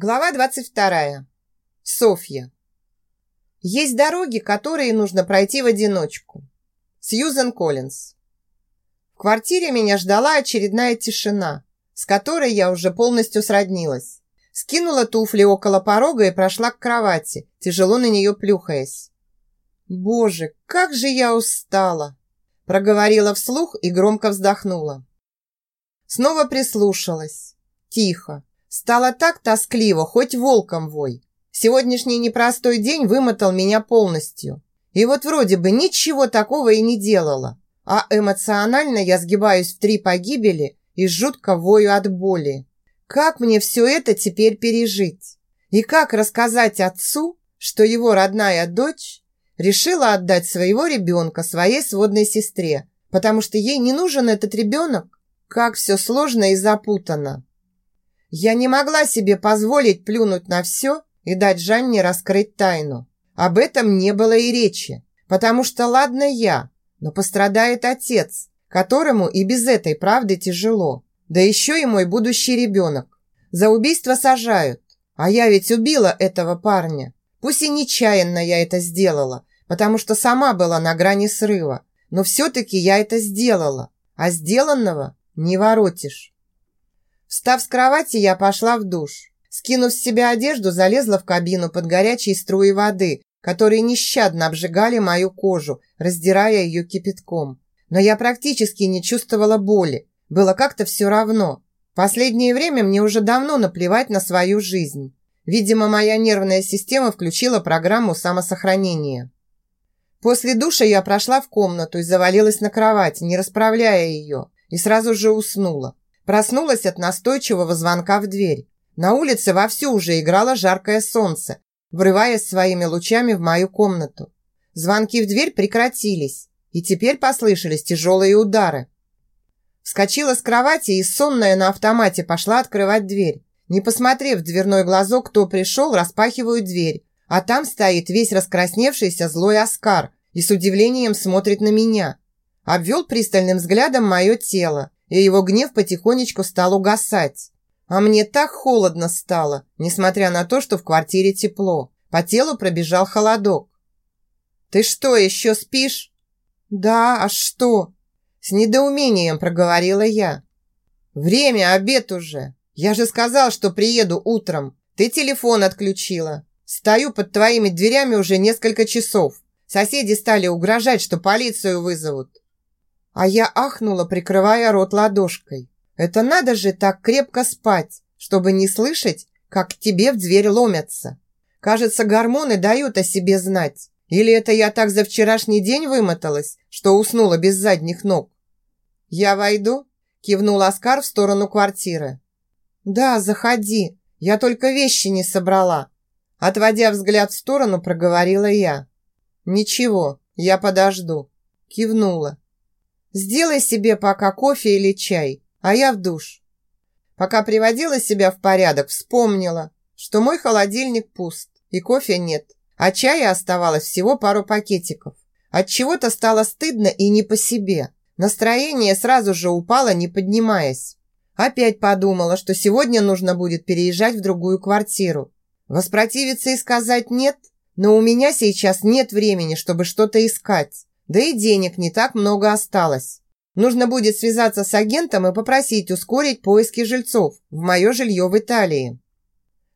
Глава 22. Софья. Есть дороги, которые нужно пройти в одиночку. Сьюзен Коллинз. В квартире меня ждала очередная тишина, с которой я уже полностью сроднилась. Скинула туфли около порога и прошла к кровати, тяжело на нее плюхаясь. «Боже, как же я устала!» Проговорила вслух и громко вздохнула. Снова прислушалась. Тихо Стало так тоскливо, хоть волком вой. Сегодняшний непростой день вымотал меня полностью. И вот вроде бы ничего такого и не делала. А эмоционально я сгибаюсь в три погибели и жутко вою от боли. Как мне все это теперь пережить? И как рассказать отцу, что его родная дочь решила отдать своего ребенка своей сводной сестре, потому что ей не нужен этот ребенок? Как все сложно и запутано. Я не могла себе позволить плюнуть на все и дать Жанне раскрыть тайну. Об этом не было и речи, потому что ладно я, но пострадает отец, которому и без этой правды тяжело. Да еще и мой будущий ребенок. За убийство сажают, а я ведь убила этого парня. Пусть и нечаянно я это сделала, потому что сама была на грани срыва, но все-таки я это сделала, а сделанного не воротишь. Встав с кровати, я пошла в душ. Скинув с себя одежду, залезла в кабину под горячие струи воды, которые нещадно обжигали мою кожу, раздирая ее кипятком. Но я практически не чувствовала боли. Было как-то все равно. Последнее время мне уже давно наплевать на свою жизнь. Видимо, моя нервная система включила программу самосохранения. После душа я прошла в комнату и завалилась на кровать, не расправляя ее, и сразу же уснула. Проснулась от настойчивого звонка в дверь. На улице вовсю уже играло жаркое солнце, врываясь своими лучами в мою комнату. Звонки в дверь прекратились, и теперь послышались тяжелые удары. Вскочила с кровати и, сонная на автомате, пошла открывать дверь. Не посмотрев в дверной глазок, кто пришел, распахиваю дверь, а там стоит весь раскрасневшийся злой Оскар и с удивлением смотрит на меня. Обвел пристальным взглядом мое тело и его гнев потихонечку стал угасать. А мне так холодно стало, несмотря на то, что в квартире тепло. По телу пробежал холодок. «Ты что, еще спишь?» «Да, а что?» С недоумением проговорила я. «Время, обед уже. Я же сказал, что приеду утром. Ты телефон отключила. Стою под твоими дверями уже несколько часов. Соседи стали угрожать, что полицию вызовут. А я ахнула, прикрывая рот ладошкой. Это надо же так крепко спать, чтобы не слышать, как к тебе в дверь ломятся. Кажется, гормоны дают о себе знать. Или это я так за вчерашний день вымоталась, что уснула без задних ног? «Я войду?» – кивнул Оскар в сторону квартиры. «Да, заходи. Я только вещи не собрала». Отводя взгляд в сторону, проговорила я. «Ничего, я подожду». Кивнула. Сделай себе пока кофе или чай, а я в душ. Пока приводила себя в порядок, вспомнила, что мой холодильник пуст и кофе нет, а чая оставалось всего пару пакетиков. От чего-то стало стыдно и не по себе. Настроение сразу же упало, не поднимаясь. Опять подумала, что сегодня нужно будет переезжать в другую квартиру. Воспротивиться и сказать «нет», но у меня сейчас нет времени, чтобы что-то искать. Да и денег не так много осталось. Нужно будет связаться с агентом и попросить ускорить поиски жильцов в мое жилье в Италии.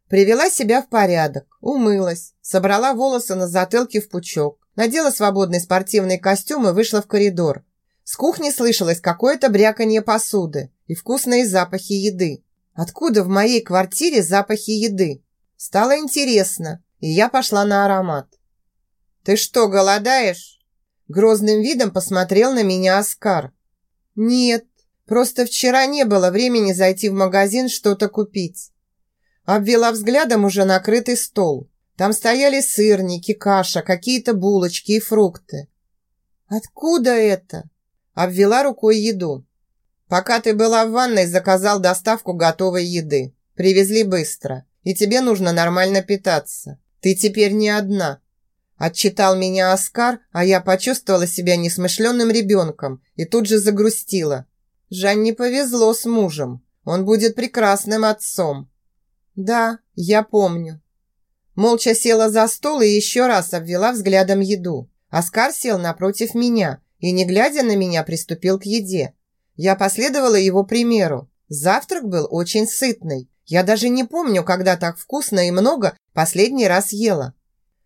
Привела себя в порядок, умылась, собрала волосы на затылке в пучок, надела свободный спортивный костюм и вышла в коридор. С кухни слышалось какое-то бряканье посуды и вкусные запахи еды. Откуда в моей квартире запахи еды? Стало интересно, и я пошла на аромат. «Ты что, голодаешь?» Грозным видом посмотрел на меня Оскар. «Нет, просто вчера не было времени зайти в магазин что-то купить». Обвела взглядом уже накрытый стол. Там стояли сырники, каша, какие-то булочки и фрукты. «Откуда это?» Обвела рукой еду. «Пока ты была в ванной, заказал доставку готовой еды. Привезли быстро. И тебе нужно нормально питаться. Ты теперь не одна. Отчитал меня Оскар, а я почувствовала себя несмышленным ребенком и тут же загрустила. Жанне повезло с мужем. Он будет прекрасным отцом. Да, я помню. Молча села за стол и еще раз обвела взглядом еду. Оскар сел напротив меня и, не глядя на меня, приступил к еде. Я последовала его примеру. Завтрак был очень сытный. Я даже не помню, когда так вкусно и много последний раз ела.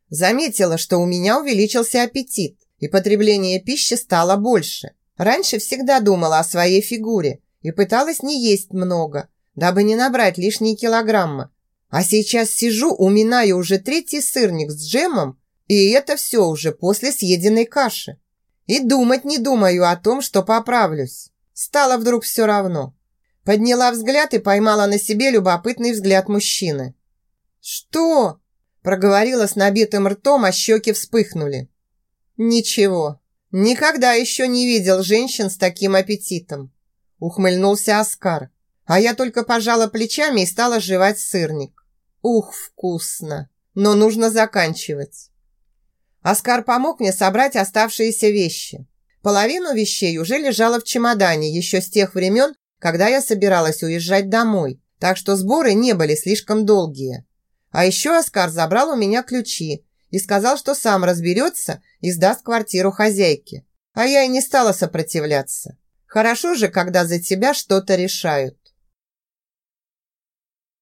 Заметила, что у меня увеличился аппетит, и потребление пищи стало больше. Раньше всегда думала о своей фигуре и пыталась не есть много, дабы не набрать лишние килограммы. А сейчас сижу, уминаю уже третий сырник с джемом, и это все уже после съеденной каши. И думать не думаю о том, что поправлюсь. Стало вдруг все равно. Подняла взгляд и поймала на себе любопытный взгляд мужчины. «Что?» – проговорила с набитым ртом, а щеки вспыхнули. «Ничего. Никогда еще не видел женщин с таким аппетитом», – ухмыльнулся Оскар. А я только пожала плечами и стала жевать сырник. Ух, вкусно! Но нужно заканчивать. Оскар помог мне собрать оставшиеся вещи. Половину вещей уже лежала в чемодане еще с тех времен, когда я собиралась уезжать домой, так что сборы не были слишком долгие. А еще Оскар забрал у меня ключи и сказал, что сам разберется и сдаст квартиру хозяйке. А я и не стала сопротивляться. Хорошо же, когда за тебя что-то решают.